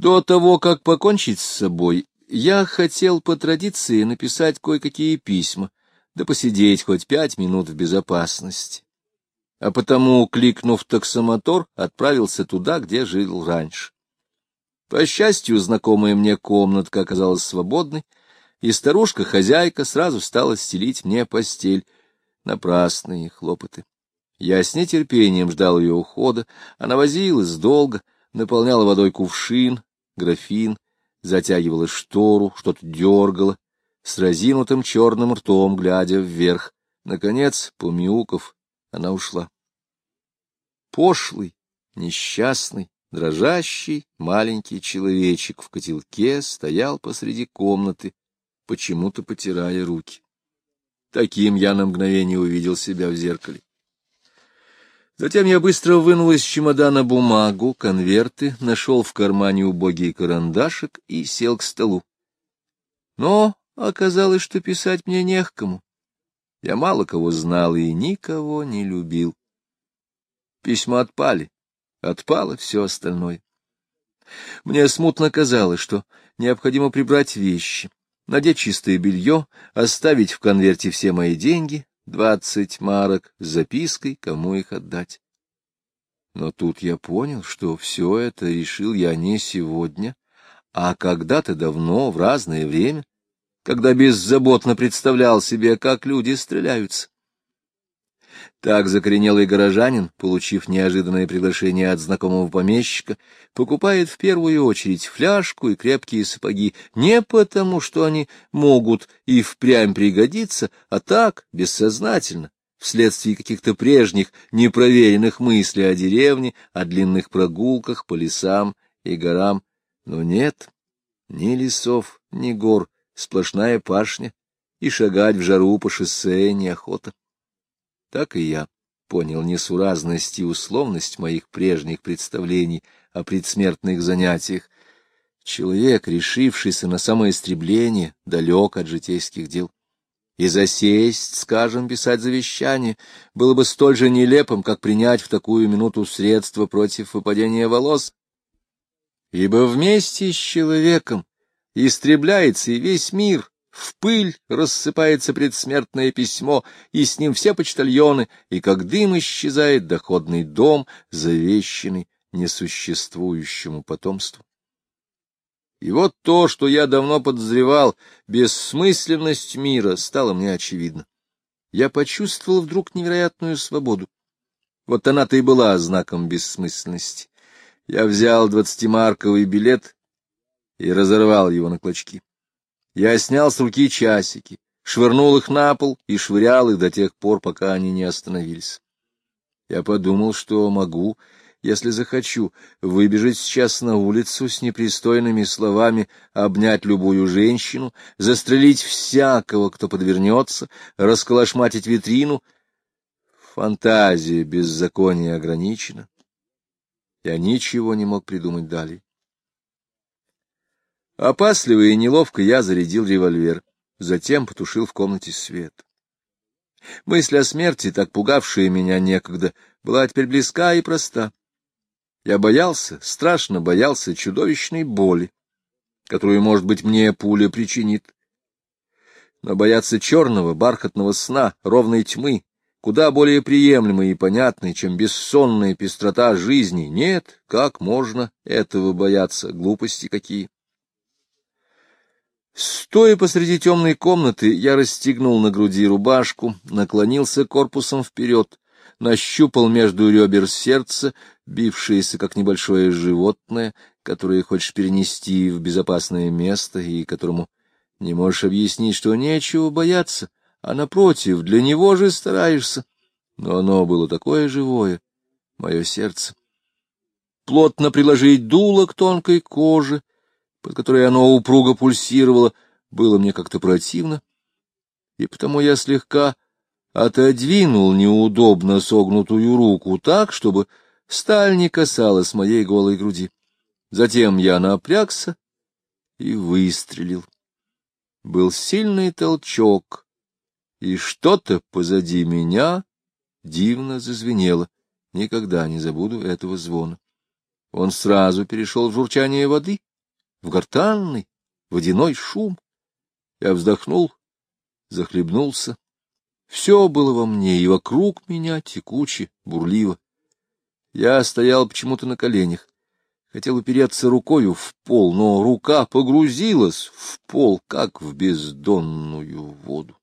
До того, как покончить с собой, я хотел по традиции написать кое-какие письма, да посидеть хоть пять минут в безопасности. А потому, кликнув таксомотор, отправился туда, где жил раньше. По счастью, знакомая мне комнатка оказалась свободной, и старушка-хозяйка сразу стала стелить мне постель. Напрасные хлопоты. Я с нетерпением ждал ее ухода, она возилась долго, наполняла водой кувшин, графин, затягивала штору, что-то дергала, с разинутым черным ртом, глядя вверх. Наконец, помяуков, она ушла. Пошлый, несчастный, дрожащий маленький человечек в котелке стоял посреди комнаты, почему-то потирая руки. Таким я на мгновение увидел себя в зеркале. Затем я быстро вынул из чемодана бумагу, конверты, нашел в кармане убогий карандашик и сел к столу. Но оказалось, что писать мне не к кому. Я мало кого знал и никого не любил. Письма отпали, отпало все остальное. Мне смутно казалось, что необходимо прибрать вещи, надеть чистое белье, оставить в конверте все мои деньги, двадцать марок с запиской, кому их отдать. Но тут я понял, что все это решил я не сегодня, а когда-то давно, в разное время, когда беззаботно представлял себе, как люди стреляются. Так закоренелый горожанин, получив неожиданное приглашение от знакомого помещика, покупает в первую очередь фляжку и крепкие сапоги не потому, что они могут и впрямь пригодиться, а так, бессознательно, вследствие каких-то прежних непроверенных мыслей о деревне, о длинных прогулках по лесам и горам. Но нет ни лесов, ни гор, сплошная пашня, и шагать в жару по шоссе неохота так и я понял несуразность и условность моих прежних представлений о предсмертных занятиях. Человек, решившийся на самоистребление, далек от житейских дел. И засесть, скажем, писать завещание, было бы столь же нелепым, как принять в такую минуту средства против выпадения волос. Ибо вместе с человеком истребляется и весь мир, в пыль рассыпается предсмертное письмо, и с ним все почтальоны, и как дым исчезает доходный дом, завещанный несуществующему потомству. И вот то, что я давно подозревал, бессмысленность мира, стало мне очевидно. Я почувствовал вдруг невероятную свободу. Вот она-то и была знаком бессмысленности. Я взял двадцатимарковый билет и разорвал его на клочки. Я снял с руки часики, швырнул их на пол и швырял их до тех пор, пока они не остановились. Я подумал, что могу, если захочу, выбежать сейчас на улицу с непристойными словами, обнять любую женщину, застрелить всякого, кто подвернется, расколошматить витрину. Фантазия беззакония ограничена. Я ничего не мог придумать далее. Опасливо и неловко я зарядил револьвер, затем потушил в комнате свет. Мысль о смерти, так пугавшая меня некогда, была теперь близка и проста. Я боялся, страшно боялся чудовищной боли, которую, может быть, мне пуля причинит. Но бояться черного, бархатного сна, ровной тьмы, куда более приемлемой и понятной, чем бессонная пестрота жизни, нет, как можно этого бояться, глупости какие. Стоя посреди темной комнаты, я расстегнул на груди рубашку, наклонился корпусом вперед, нащупал между ребер сердце, бившееся как небольшое животное, которое хочешь перенести в безопасное место и которому не можешь объяснить, что нечего бояться, а, напротив, для него же стараешься. Но оно было такое живое, мое сердце. Плотно приложить дуло к тонкой коже, под которой оно упруго пульсировало, было мне как-то противно, и потому я слегка отодвинул неудобно согнутую руку так, чтобы сталь не касалась моей голой груди. Затем я напрягся и выстрелил. Был сильный толчок, и что-то позади меня дивно зазвенело. Никогда не забуду этого звона. Он сразу перешел в журчание воды, в гортанный водяной шум. Я вздохнул, захлебнулся. Все было во мне, и вокруг меня текуче, бурливо. Я стоял почему-то на коленях, хотел упереться рукою в пол, но рука погрузилась в пол, как в бездонную воду.